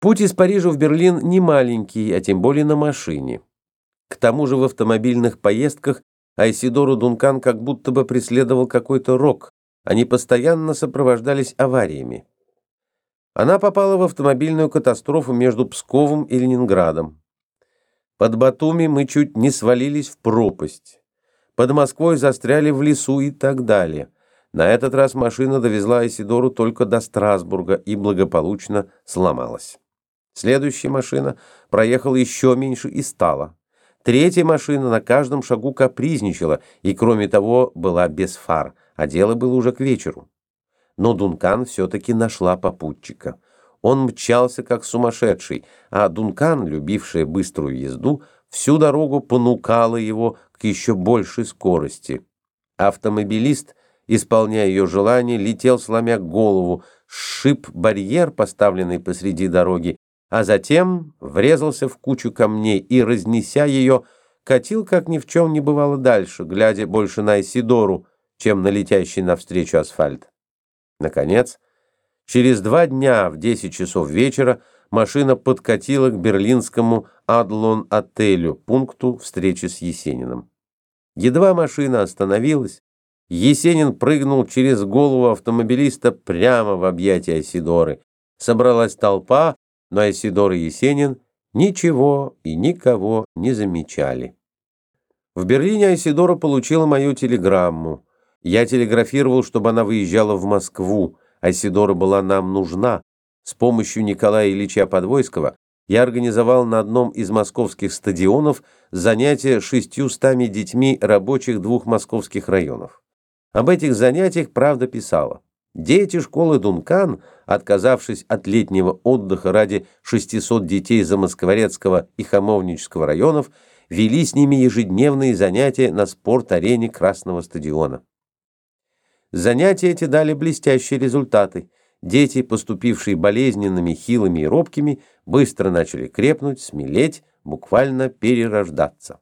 Путь из Парижа в Берлин не маленький, а тем более на машине. К тому же в автомобильных поездках Айсидору Дункан как будто бы преследовал какой-то рок. Они постоянно сопровождались авариями. Она попала в автомобильную катастрофу между Псковом и Ленинградом. Под Батуми мы чуть не свалились в пропасть. Под Москвой застряли в лесу и так далее. На этот раз машина довезла Айсидору только до Страсбурга и благополучно сломалась. Следующая машина проехала еще меньше и стала. Третья машина на каждом шагу капризничала и, кроме того, была без фар, а дело было уже к вечеру. Но Дункан все-таки нашла попутчика. Он мчался как сумасшедший, а Дункан, любившая быструю езду, всю дорогу понукала его к еще большей скорости. Автомобилист, исполняя ее желание, летел, сломя голову, сшиб барьер, поставленный посреди дороги, а затем врезался в кучу камней и, разнеся ее, катил, как ни в чем не бывало дальше, глядя больше на Исидору, чем на летящий навстречу асфальт. Наконец, через два дня в 10 часов вечера машина подкатила к берлинскому Адлон-отелю, пункту встречи с Есениным. Едва машина остановилась, Есенин прыгнул через голову автомобилиста прямо в объятия Айсидоры. Собралась толпа, но Айсидор и Есенин ничего и никого не замечали. В Берлине Айсидора получила мою телеграмму. Я телеграфировал, чтобы она выезжала в Москву. Айсидора была нам нужна. С помощью Николая Ильича Подвойского я организовал на одном из московских стадионов занятия шестьюстами детьми рабочих двух московских районов. Об этих занятиях правда писала. Дети школы Дункан, отказавшись от летнего отдыха ради 600 детей Замоскворецкого и Хамовнического районов, вели с ними ежедневные занятия на спорт-арене Красного стадиона. Занятия эти дали блестящие результаты. Дети, поступившие болезненными, хилыми и робкими, быстро начали крепнуть, смелеть, буквально перерождаться.